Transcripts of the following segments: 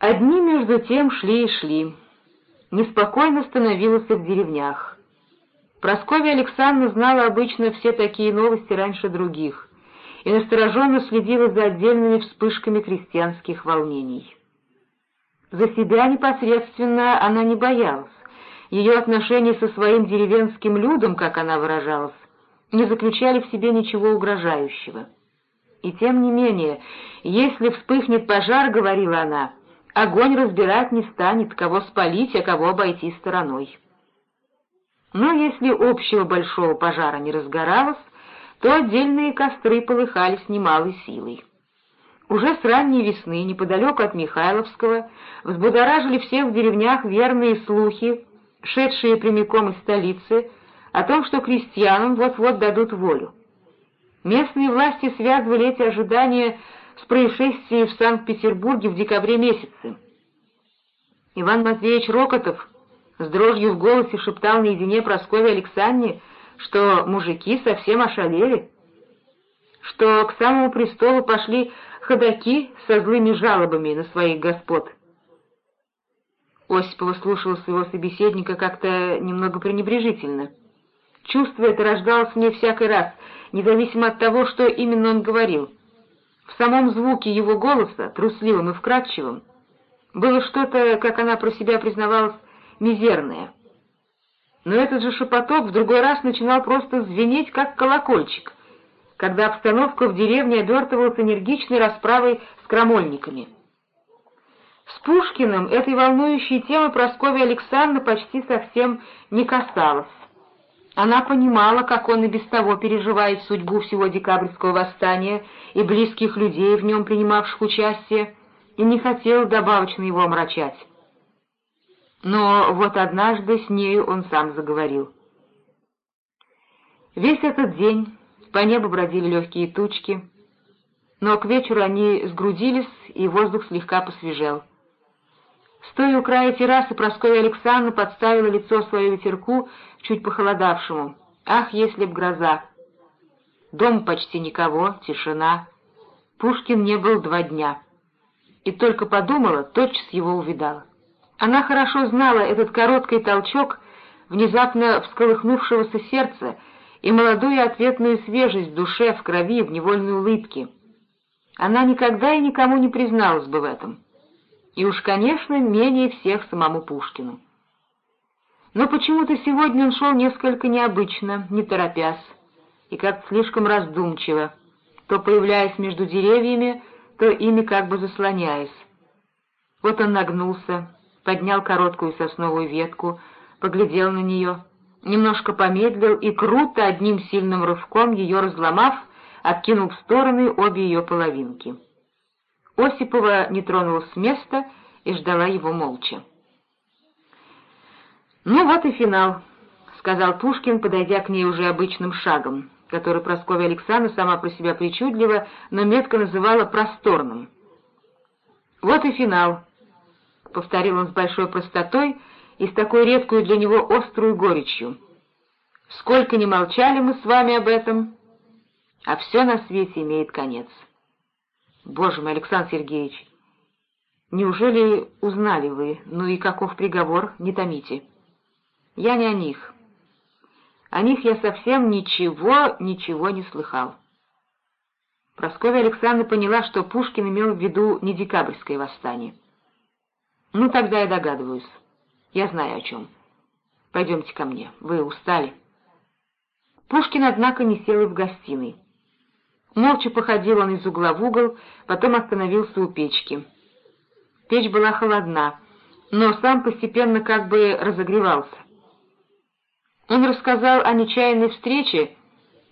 Одни между тем шли и шли. Неспокойно становилось в деревнях. Прасковья Александровна знала обычно все такие новости раньше других и настороженно следила за отдельными вспышками крестьянских волнений. За себя непосредственно она не боялась. Ее отношения со своим деревенским людом, как она выражалась, не заключали в себе ничего угрожающего. И тем не менее, если вспыхнет пожар, говорила она, огонь разбирать не станет, кого спалить, а кого обойти стороной. Но если общего большого пожара не разгоралось, то отдельные костры полыхали с немалой силой. Уже с ранней весны, неподалеку от Михайловского, взбудоражили всех в деревнях верные слухи, шедшие прямиком из столицы, о том, что крестьянам вот-вот дадут волю. Местные власти связывали эти ожидания с происшествием в Санкт-Петербурге в декабре месяце. Иван Матвеевич Рокотов с дрожью в голосе шептал наедине Прасковье Александре, что мужики совсем ошалели, что к самому престолу пошли ходаки со злыми жалобами на своих господ. Осипова слушала своего собеседника как-то немного пренебрежительно. Чувство это рождалось в ней всякий раз, независимо от того, что именно он говорил. В самом звуке его голоса, трусливым и вкрадчивым, было что-то, как она про себя признавалась, мизерное. Но этот же шепоток в другой раз начинал просто звенеть, как колокольчик, когда обстановка в деревне обертывалась энергичной расправой с крамольниками. С Пушкиным этой волнующей темы Прасковья Александровна почти совсем не касалась. Она понимала, как он и без того переживает судьбу всего декабрьского восстания и близких людей, в нем принимавших участие, и не хотела добавочно его омрачать. Но вот однажды с нею он сам заговорил. Весь этот день по небу бродили легкие тучки, но к вечеру они сгрудились, и воздух слегка посвежел. Стоя у края террасы, Прасковья Александровна подставила лицо свое ветерку, чуть похолодавшему. Ах, если б гроза! Дом почти никого, тишина. Пушкин не был два дня. И только подумала, тотчас его увидала. Она хорошо знала этот короткий толчок внезапно всколыхнувшегося сердца и молодую ответную свежесть в душе, в крови, в невольной улыбке. Она никогда и никому не призналась бы в этом. И уж, конечно, менее всех самому Пушкину. Но почему-то сегодня он шел несколько необычно, не торопясь, и как-то слишком раздумчиво, то появляясь между деревьями, то ими как бы заслоняясь. Вот он нагнулся, поднял короткую сосновую ветку, поглядел на нее, немножко помедлил и круто одним сильным рывком ее разломав, откинул в стороны обе ее половинки. Осипова не тронулась с места и ждала его молча. «Ну вот и финал», — сказал Пушкин, подойдя к ней уже обычным шагом, который Прасковья Александровна сама про себя причудливо, но метко называла просторным. «Вот и финал», — повторил он с большой простотой и с такой редкой для него острую горечью. «Сколько ни молчали мы с вами об этом, а все на свете имеет конец». «Боже мой, Александр Сергеевич, неужели узнали вы, ну и каков приговор, не томите?» Я не о них. О них я совсем ничего, ничего не слыхал. Прасковья Александровна поняла, что Пушкин имел в виду не декабрьское восстание. «Ну, тогда я догадываюсь. Я знаю о чем. Пойдемте ко мне. Вы устали». Пушкин, однако, не сел и в гостиной. Молча походил он из угла в угол, потом остановился у печки. Печь была холодна, но сам постепенно как бы разогревался. Он рассказал о нечаянной встрече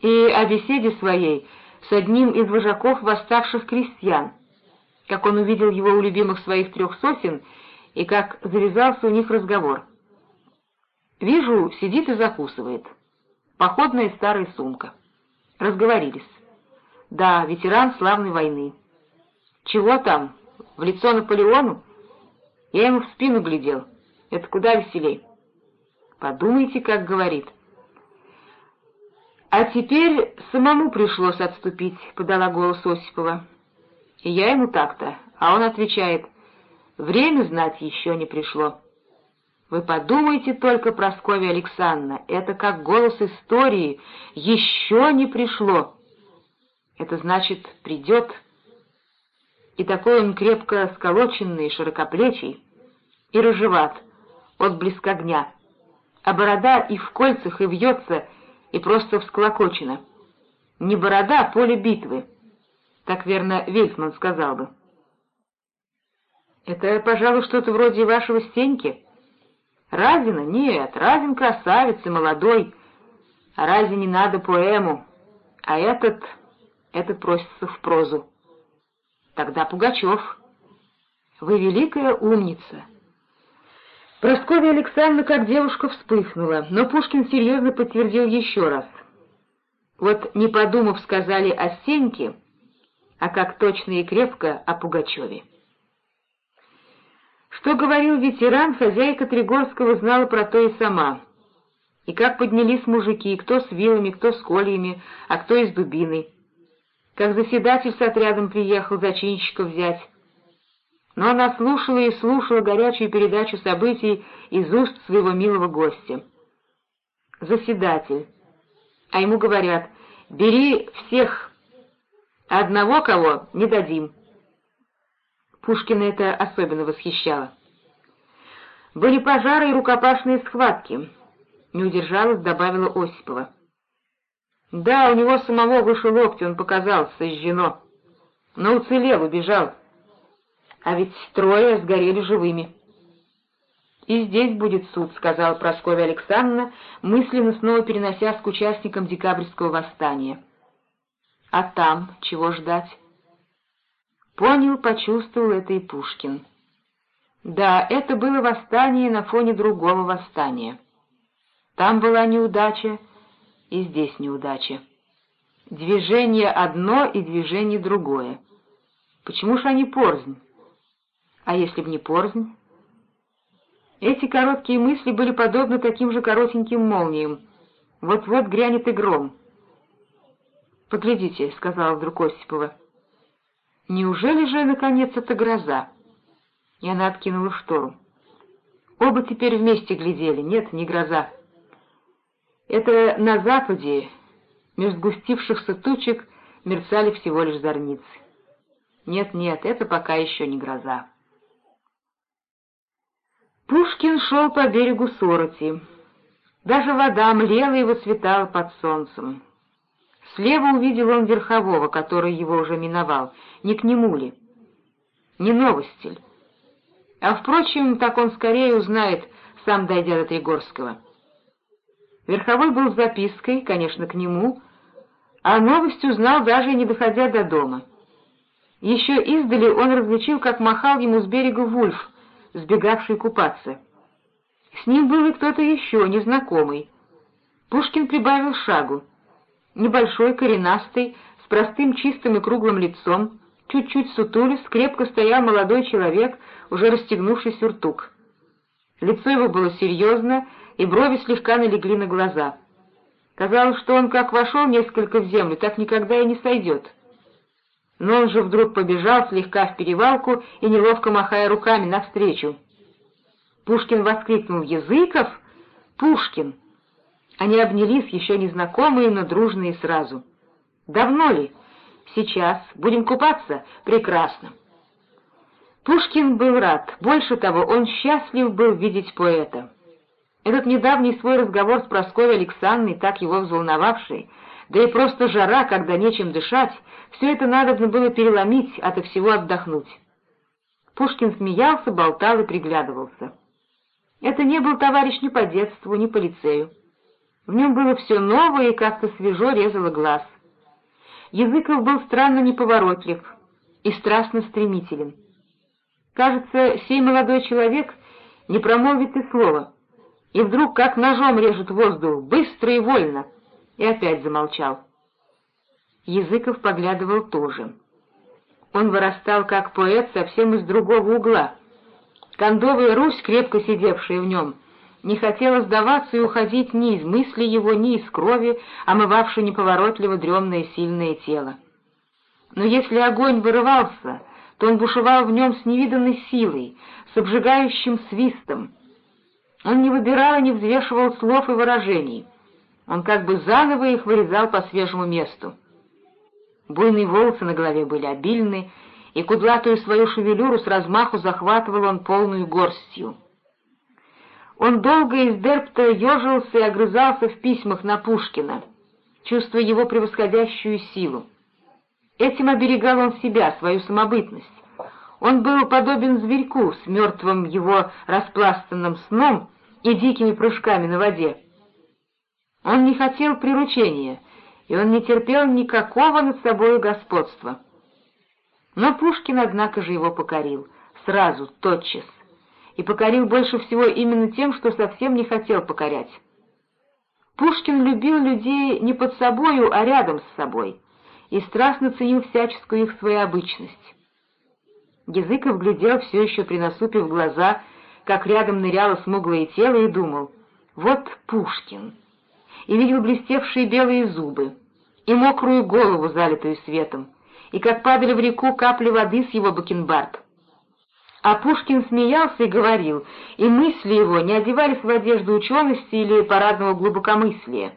и о беседе своей с одним из вожаков восставших крестьян, как он увидел его у любимых своих трех сосен и как завязался у них разговор. Вижу, сидит и закусывает. Походная старая сумка. Разговорились. Да, ветеран славной войны. Чего там? В лицо Наполеону? Я ему в спину глядел. Это куда веселей. Подумайте, как говорит. «А теперь самому пришлось отступить», — подала голос Осипова. И я ему так-то, а он отвечает, Время знать еще не пришло. Вы подумайте только, Прасковья Александровна, это как голос истории, еще не пришло. Это значит, придет. И такой он крепко сколоченный, широкоплечий, и рыжеват, отблеск огня, а борода и в кольцах, и вьется, и просто всколокочена. Не борода, а поле битвы. Так верно Вельсман сказал бы. Это, пожалуй, что-то вроде вашего Стеньки. Разина? Нет, Разин красавец и молодой. А Разине надо поэму, а этот... этот просится в прозу. Тогда Пугачев. Вы великая умница. Прасковья Александровна как девушка вспыхнула, но Пушкин серьезно подтвердил еще раз. Вот не подумав, сказали о Сеньке, а как точно и крепко о Пугачеве. Что говорил ветеран, хозяйка Тригорского знала про то и сама. И как поднялись мужики, кто с вилами, кто с кольями, а кто и с дубиной. Как заседатель с отрядом приехал зачинщика взять. Но она слушала и слушала горячую передачу событий из уст своего милого гостя. Заседатель. А ему говорят, бери всех, одного кого не дадим. Пушкина это особенно восхищало. Были пожары и рукопашные схватки. Не удержалась, добавила Осипова. Да, у него самого выше локти, он показал, сожжено. Но уцелел, убежал. А ведь трое сгорели живыми. «И здесь будет суд», — сказала Прасковья Александровна, мысленно снова переносясь к участникам декабрьского восстания. «А там чего ждать?» Понял, почувствовал это и Пушкин. Да, это было восстание на фоне другого восстания. Там была неудача, и здесь неудача. Движение одно и движение другое. Почему ж они порзнь? А если б не порзнь? Эти короткие мысли были подобны таким же коротеньким молниям. Вот-вот грянет и гром. «Поглядите», — сказала вдруг Осипова. Неужели же, наконец, это гроза? И она откинула штору. Оба теперь вместе глядели. Нет, не гроза. Это на западе, между густившихся тучек, мерцали всего лишь зорницы. Нет-нет, это пока еще не гроза. Пушкин шел по берегу Сороти. Даже вода млела и выцветала под солнцем. Слева увидел он верхового, который его уже миновал, не к нему ли. Не новостель. А, впрочем, так он скорее узнает, сам дойдя до Тригорского. Верховой был с запиской, конечно, к нему, а новость узнал, даже не доходя до дома. Еще издали он различил, как махал ему с берега Вульф, сбегавший купаться. С ним был и кто-то еще, незнакомый. Пушкин прибавил шагу небольшой, коренастый, с простым чистым и круглым лицом, чуть-чуть сутулись, крепко стоял молодой человек, уже расстегнувший сюртук. Лицо его было серьезно, и брови слегка налегли на глаза. Казалось, что он как вошел несколько в землю, так никогда и не сойдет. Но он же вдруг побежал слегка в перевалку и неловко махая руками навстречу. Пушкин воскликнул «Языков? Пушкин!» Они обнялись, еще незнакомые, но дружные сразу. «Давно ли?» «Сейчас. Будем купаться?» «Прекрасно». Пушкин был рад. Больше того, он счастлив был видеть поэта. Этот недавний свой разговор с Прасковьей Александровной, так его взволновавший, да и просто жара, когда нечем дышать, все это надо было переломить, ото всего отдохнуть. Пушкин смеялся, болтал и приглядывался. Это не был товарищ ни по детству, ни по лицею. В нем было все новое и как-то свежо резало глаз. Языков был странно неповоротлив и страстно стремителен. Кажется, сей молодой человек не промолвит и слова, и вдруг как ножом режет воздух, быстро и вольно, и опять замолчал. Языков поглядывал тоже. Он вырастал как поэт совсем из другого угла. Кондовая Русь, крепко сидевшая в нем, — не хотела сдаваться и уходить ни из мысли его, ни из крови, омывавшей неповоротливо дремное сильное тело. Но если огонь вырывался, то он бушевал в нем с невиданной силой, с обжигающим свистом. Он не выбирал и не взвешивал слов и выражений. Он как бы заново их вырезал по свежему месту. Буйные волосы на голове были обильны, и кудлатую свою шевелюру с размаху захватывал он полную горстью. Он долго из Дерпта ежился и огрызался в письмах на Пушкина, чувствуя его превосходящую силу. Этим оберегал он себя, свою самобытность. Он был подобен зверьку с мертвым его распластанным сном и дикими прыжками на воде. Он не хотел приручения, и он не терпел никакого над собою господства. Но Пушкин, однако же, его покорил, сразу, тотчас, и покорил больше всего именно тем, что совсем не хотел покорять. Пушкин любил людей не под собою, а рядом с собой, и страстно ценил всяческую их своеобычность. Языков глядел все еще принасупив глаза, как рядом ныряло смуглое тело, и думал, вот Пушкин, и видел блестевшие белые зубы, и мокрую голову, залитую светом, и как падали в реку капли воды с его бакенбард. А Пушкин смеялся и говорил, и мысли его не одевались в одежду учености или парадного глубокомыслия.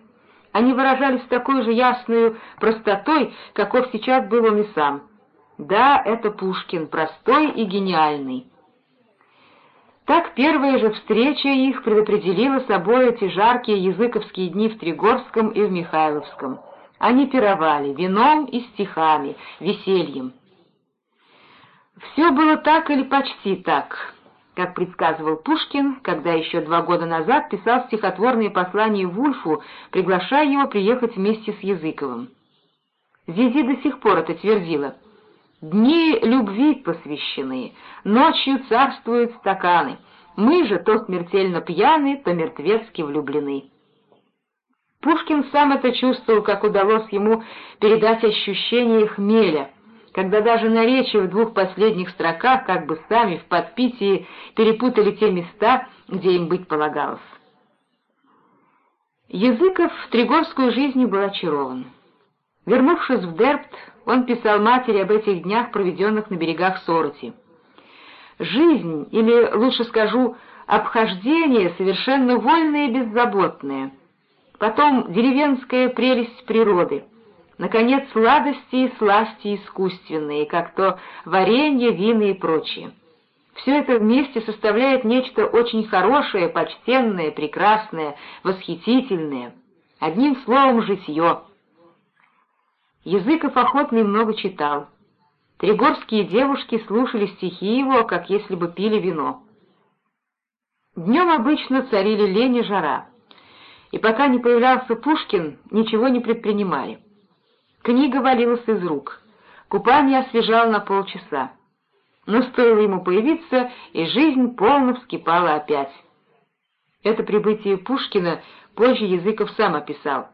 Они выражались такой же ясной простотой, каков сейчас был он и сам. Да, это Пушкин, простой и гениальный. Так первая же встреча их предопределила собой эти жаркие языковские дни в Тригорском и в Михайловском — они пировали вином и стихами, весельем. Все было так или почти так, как предсказывал Пушкин, когда еще два года назад писал стихотворные послания Вульфу, приглашая его приехать вместе с Языковым. Зизи до сих пор это твердила. «Дни любви посвящены, ночью царствуют стаканы, мы же то смертельно пьяны, то мертвецки влюблены». Пушкин сам это чувствовал, как удалось ему передать ощущение хмеля, когда даже на речи в двух последних строках как бы сами в подпитии перепутали те места, где им быть полагалось. Языков в Тригорскую жизнь был очарован. Вернувшись в Дерпт, он писал матери об этих днях, проведенных на берегах Сороти. Жизнь, или, лучше скажу, обхождение совершенно вольное и беззаботное — потом деревенская прелесть природы, наконец, сладости и сласти искусственные, как то варенье, вина и прочее. Все это вместе составляет нечто очень хорошее, почтенное, прекрасное, восхитительное. Одним словом, житье. Языков охотно много читал. Тригорские девушки слушали стихи его, как если бы пили вино. Днем обычно царили лень и жара и пока не появлялся Пушкин, ничего не предпринимали. Книга валилась из рук, купание освежало на полчаса. Но стоило ему появиться, и жизнь полно вскипала опять. Это прибытие Пушкина позже Языков сам описал.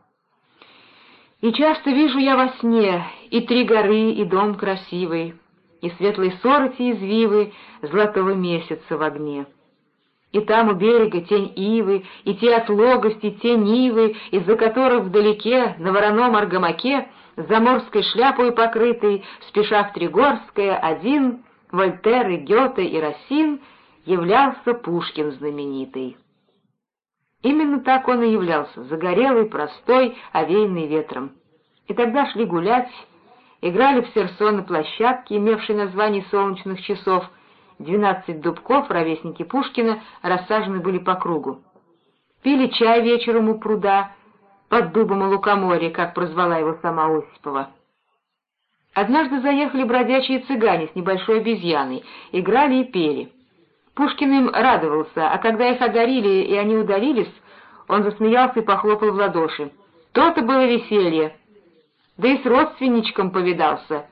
«И часто вижу я во сне и три горы, и дом красивый, и светлой сороти извивы золотого месяца в огне» и там у берега тень ивы, и те отлогости, те нивы, из-за которых вдалеке, на вороном аргамаке, заморской шляпой покрытый, спеша в Тригорское, один, Вольтер и Гёте и Рассин, являлся Пушкин знаменитый. Именно так он и являлся, загорелый, простой, овеянный ветром. И тогда шли гулять, играли в серсо на площадке, имевшей название «Солнечных часов», Двенадцать дубков, ровесники Пушкина, рассажены были по кругу. Пили чай вечером у пруда, под дубом у лукоморья, как прозвала его сама Осипова. Однажды заехали бродячие цыгане с небольшой обезьяной, играли и пели. Пушкин им радовался, а когда их одарили и они удалились, он засмеялся и похлопал в ладоши. То-то было веселье. Да и с родственничком повидался.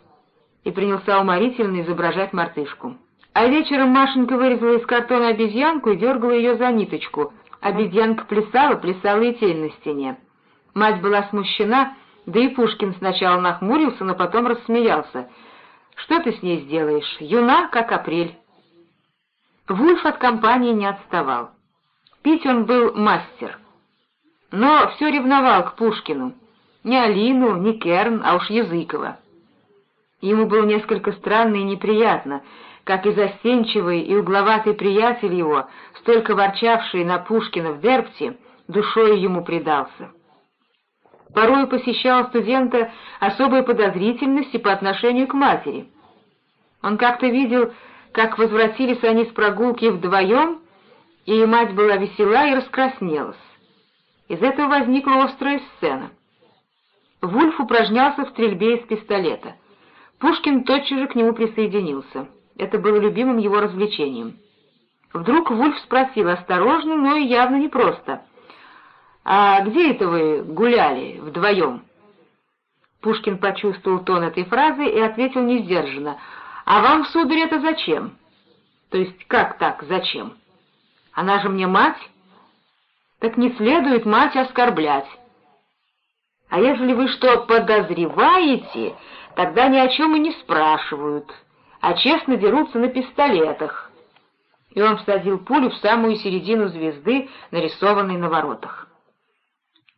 И принялся уморительно изображать мартышку. А вечером Машенька вырезала из картона обезьянку и дергала ее за ниточку. Обезьянка плясала, плясала и тень на стене. Мать была смущена, да и Пушкин сначала нахмурился, но потом рассмеялся. «Что ты с ней сделаешь? Юна, как апрель». Вульф от компании не отставал. Пить он был мастер. Но все ревновал к Пушкину. Не Алину, не Керн, а уж Языкова. Ему было несколько странно и неприятно, как и застенчивый и угловатый приятель его, столько ворчавший на Пушкина в Дербте, душой ему предался. Порой посещал студента особая подозрительность по отношению к матери. Он как-то видел, как возвратились они с прогулки вдвоем, и мать была весела и раскраснелась. Из этого возникла острая сцена. Вульф упражнялся в стрельбе из пистолета. Пушкин тотчас же к нему присоединился. Это было любимым его развлечением. Вдруг Вульф спросил осторожно, но и явно непросто. «А где это вы гуляли вдвоем?» Пушкин почувствовал тон этой фразы и ответил несдержанно. «А вам, сударь, это зачем?» «То есть как так, зачем? Она же мне мать?» «Так не следует мать оскорблять». «А если вы что подозреваете, тогда ни о чем и не спрашивают, а честно дерутся на пистолетах». И он всадил пулю в самую середину звезды, нарисованной на воротах.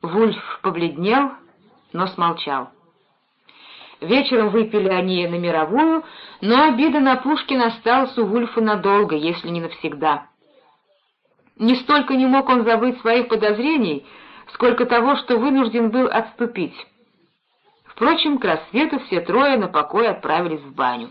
Вульф побледнел, но смолчал. Вечером выпили они на мировую, но обида на Пушкина осталась у Вульфа надолго, если не навсегда. Не столько не мог он забыть своих подозрений, сколько того, что вынужден был отступить. Впрочем, к рассвету все трое на покой отправились в баню.